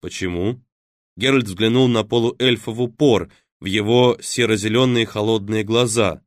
Почему? Геральт взглянул на полуэльфа в упор, в его серо-зеленые холодные глаза.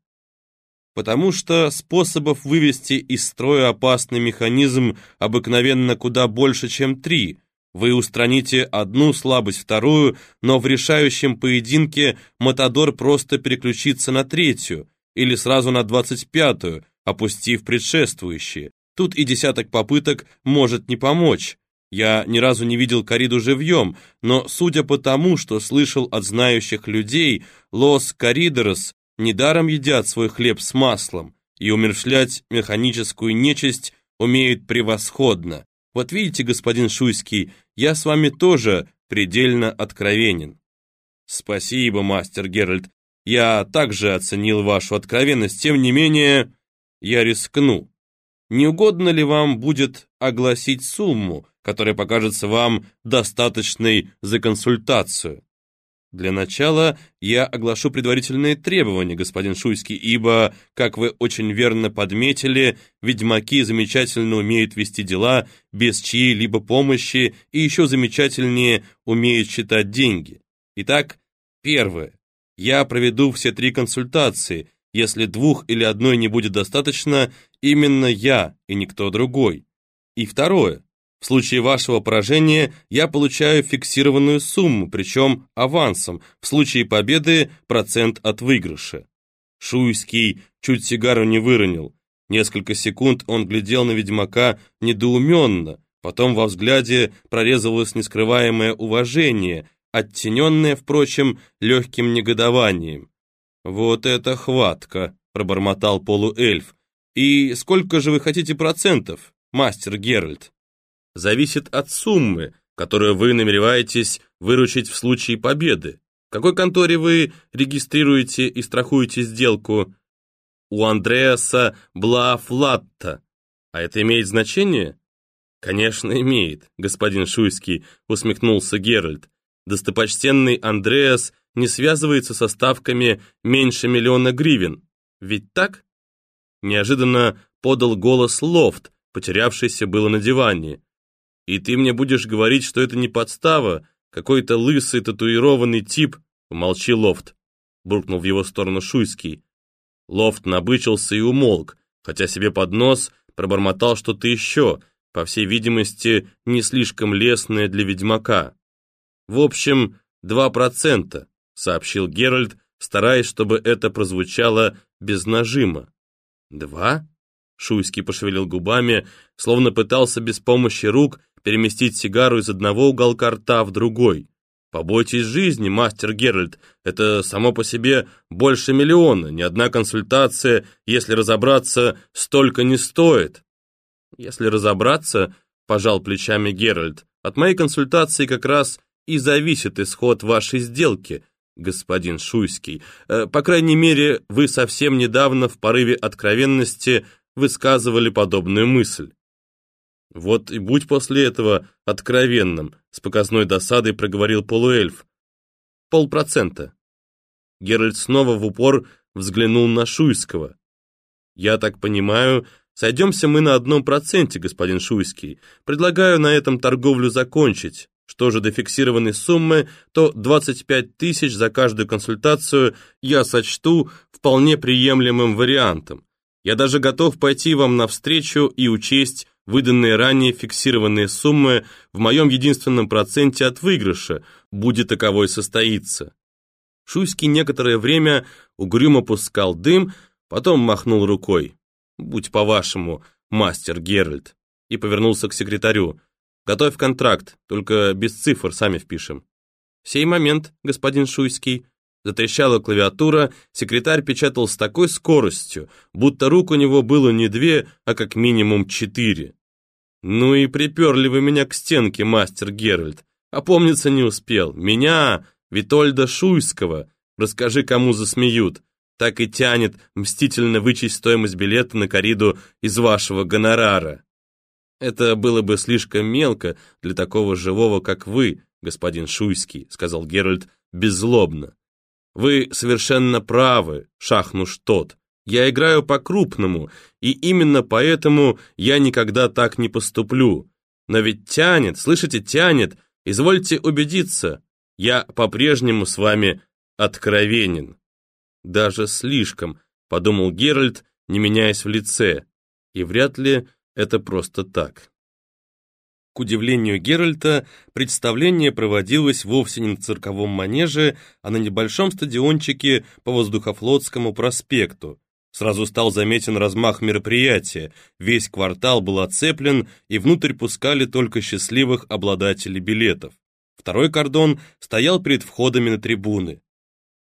Потому что способов вывести из строя опасный механизм обыкновенно куда больше, чем три. Вы устраните одну слабость, вторую, но в решающем поединке Матадор просто переключится на третью или сразу на двадцать пятую, опустив предшествующие. Тут и десяток попыток может не помочь. Я ни разу не видел Кариду живьем, но, судя по тому, что слышал от знающих людей, Лос Коридорос недаром едят свой хлеб с маслом, и умершлять механическую нечисть умеют превосходно. Вот видите, господин Шуйский, я с вами тоже предельно откровенен. Спасибо, мастер Геральт. Я также оценил вашу откровенность, тем не менее, я рискну. Не угодно ли вам будет огласить сумму, которая покажется вам достаточной за консультацию. Для начала я оглашу предварительные требования, господин Шуйский, ибо, как вы очень верно подметили, ведьмаки замечательно умеют вести дела без чьей-либо помощи и еще замечательнее умеют считать деньги. Итак, первое. Я проведу все три консультации. Если двух или одной не будет достаточно, именно я и никто другой. И второе. В случае вашего поражения я получаю фиксированную сумму, причем авансом, в случае победы процент от выигрыша. Шуйский чуть сигару не выронил. Несколько секунд он глядел на ведьмака недоуменно, потом во взгляде прорезалось нескрываемое уважение, оттененное, впрочем, легким негодованием. «Вот это хватка!» — пробормотал полуэльф. «И сколько же вы хотите процентов, мастер Геральт?» зависит от суммы, которую вы намереваетесь выручить в случае победы. В какой конторе вы регистрируете и страхуете сделку? У Андреаса Блафлатта. А это имеет значение? Конечно, имеет, господин Шуйский, усмехнулся Геральт. Достопочтенный Андреас не связывается со ставками меньше миллиона гривен. Ведь так? Неожиданно подал голос Лофт, потерявшийся было на диване. И ты мне будешь говорить, что это не подстава, какой-то лысый татуированный тип. Молчи, Лофт, буркнул в его сторону Шуйский. Лофт набычился и умолк, хотя себе под нос пробормотал что-то еще, по всей видимости, не слишком лестное для ведьмака. В общем, два процента, сообщил Геральт, стараясь, чтобы это прозвучало без нажима. «Два?» — Шуйский пошевелил губами, словно пытался без помощи рук переместить сигару из одного уголка рта в другой. Побойтесь жизни, мастер Геральт, это само по себе больше миллиона, ни одна консультация, если разобраться, столько не стоит. Если разобраться, пожал плечами Геральт, от моей консультации как раз и зависит исход вашей сделки, господин Шуйский. Э, по крайней мере, вы совсем недавно в порыве откровенности высказывали подобную мысль. «Вот и будь после этого откровенным», — с показной досадой проговорил полуэльф. «Полпроцента». Геральт снова в упор взглянул на Шуйского. «Я так понимаю, сойдемся мы на одном проценте, господин Шуйский. Предлагаю на этом торговлю закончить. Что же до фиксированной суммы, то 25 тысяч за каждую консультацию я сочту вполне приемлемым вариантом. Я даже готов пойти вам навстречу и учесть выданные ранее фиксированные суммы в моем единственном проценте от выигрыша, будет таковой состоится. Шуйский некоторое время угрюмо пускал дым, потом махнул рукой. «Будь по-вашему, мастер Геральт», и повернулся к секретарю. «Готовь контракт, только без цифр сами впишем». «В сей момент, господин Шуйский», Затрещала клавиатура, секретарь печатал с такой скоростью, будто рук у него было не две, а как минимум четыре. «Ну и приперли вы меня к стенке, мастер Геральт. Опомниться не успел. Меня, Витольда Шуйского. Расскажи, кому засмеют. Так и тянет мстительно вычесть стоимость билета на кориду из вашего гонорара». «Это было бы слишком мелко для такого живого, как вы, господин Шуйский», сказал Геральт беззлобно. «Вы совершенно правы, шахнуш тот. Я играю по-крупному, и именно поэтому я никогда так не поступлю. Но ведь тянет, слышите, тянет, Извольте убедиться, я по-прежнему с вами откровенен. Даже слишком, подумал Геральт, не меняясь в лице, и вряд ли это просто так. К удивлению Геральта, представление проводилось вовсе не на цирковом манеже, а на небольшом стадиончике по Воздухофлотскому проспекту. Сразу стал заметен размах мероприятия, весь квартал был оцеплен, и внутрь пускали только счастливых обладателей билетов. Второй кордон стоял перед входами на трибуны.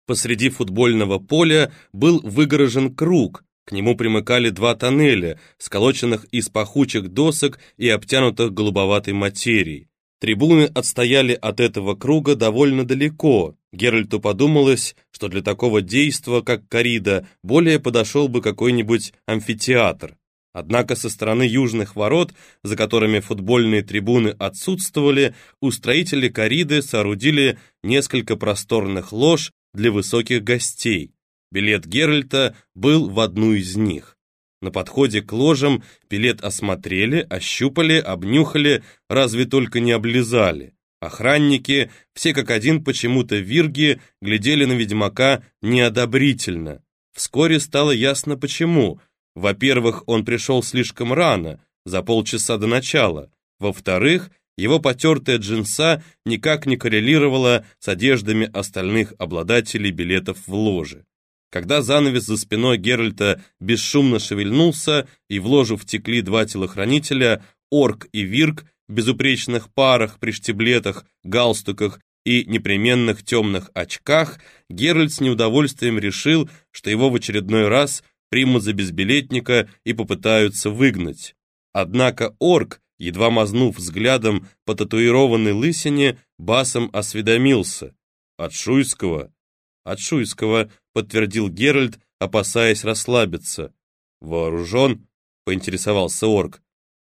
Посреди футбольного поля был выгорожен круг, к нему примыкали два тоннеля, сколоченных из пахучих досок и обтянутых голубоватой материей. Трибуны отстояли от этого круга довольно далеко. Геральту подумалось, что для такого действа, как корида, более подошел бы какой-нибудь амфитеатр. Однако со стороны южных ворот, за которыми футбольные трибуны отсутствовали, устроители кориды соорудили несколько просторных лож для высоких гостей. Билет Геральта был в одну из них. На подходе к ложам билет осмотрели, ощупали, обнюхали, разве только не облизали. Охранники, все как один почему-то вирги, глядели на ведьмака неодобрительно. Вскоре стало ясно почему. Во-первых, он пришел слишком рано, за полчаса до начала. Во-вторых, его потертая джинса никак не коррелировала с одеждами остальных обладателей билетов в ложе. Когда занавес за спиной Геральта бесшумно шевельнулся, и в ложу втекли два телохранителя, Орк и Вирк, в безупречных парах, приштиблетах, галстуках и непременных темных очках, Геральт с неудовольствием решил, что его в очередной раз примут за безбилетника и попытаются выгнать. Однако Орк, едва мазнув взглядом по татуированной лысине, басом осведомился. «От Шуйского?» «От Шуйского», — подтвердил Геральт, опасаясь расслабиться. «Вооружен?» — поинтересовался орк.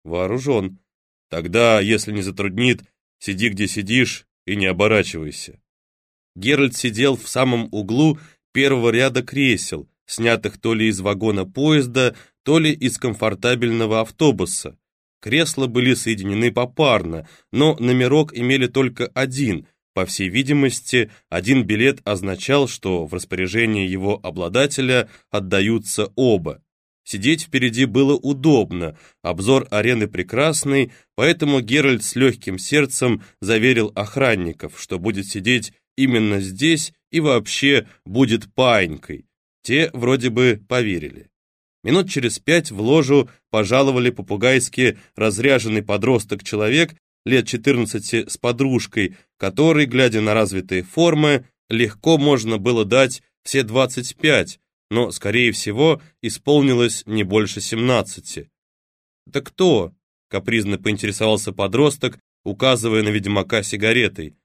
«Вооружен. Тогда, если не затруднит, сиди где сидишь и не оборачивайся». Геральт сидел в самом углу первого ряда кресел, снятых то ли из вагона поезда, то ли из комфортабельного автобуса. Кресла были соединены попарно, но номерок имели только один, по всей видимости, один билет означал, что в распоряжении его обладателя отдаются оба. Сидеть впереди было удобно, обзор арены прекрасный, поэтому Геральт с легким сердцем заверил охранников, что будет сидеть именно здесь и вообще будет паинькой. Те вроде бы поверили. Минут через пять в ложу пожаловали попугайски разряженный подросток-человек лет 14 с подружкой, которой, глядя на развитые формы, легко можно было дать все 25, но, скорее всего, исполнилось не больше 17. «Да кто?» — капризно поинтересовался подросток, указывая на ведьмака сигаретой.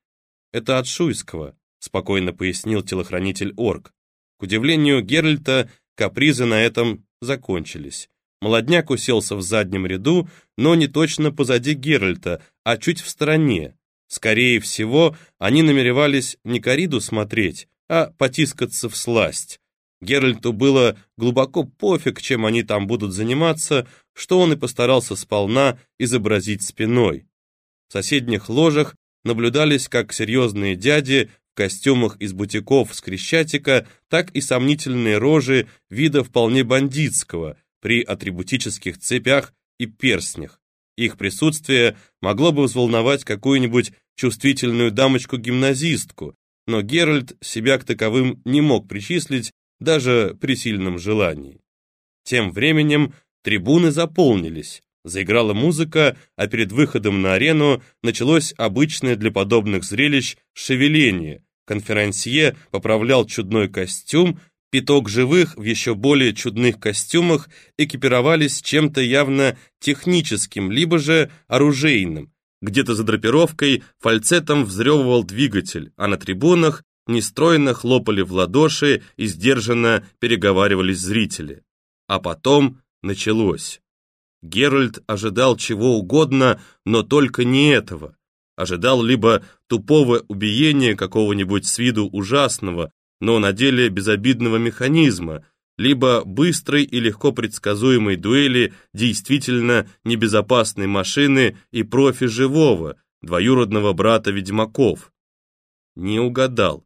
«Это от Шуйского», — спокойно пояснил телохранитель Орк. К удивлению Геральта, капризы на этом закончились. Молодняк уселся в заднем ряду, но не точно позади Геральта, а чуть в стороне. Скорее всего, они намеревались не кориду смотреть, а потискаться в сласть. Геральту было глубоко пофиг, чем они там будут заниматься, что он и постарался сполна изобразить спиной. В соседних ложах наблюдались как серьезные дяди в костюмах из бутиков с Крещатика, так и сомнительные рожи вида вполне бандитского – при атрибутических цепях и перстнях. Их присутствие могло бы взволновать какую-нибудь чувствительную дамочку-гимназистку, но Геральт себя к таковым не мог причислить даже при сильном желании. Тем временем трибуны заполнились, заиграла музыка, а перед выходом на арену началось обычное для подобных зрелищ шевеление. Конферансье поправлял чудной костюм, Пяток живых в еще более чудных костюмах экипировались чем-то явно техническим, либо же оружейным. Где-то за драпировкой фальцетом взрёвывал двигатель, а на трибунах нестройно хлопали в ладоши и сдержанно переговаривались зрители. А потом началось. Геральт ожидал чего угодно, но только не этого. Ожидал либо тупого убиения какого-нибудь с виду ужасного, но на деле безобидного механизма, либо быстрой и легко предсказуемой дуэли действительно небезопасной машины и профи живого, двоюродного брата ведьмаков. Не угадал.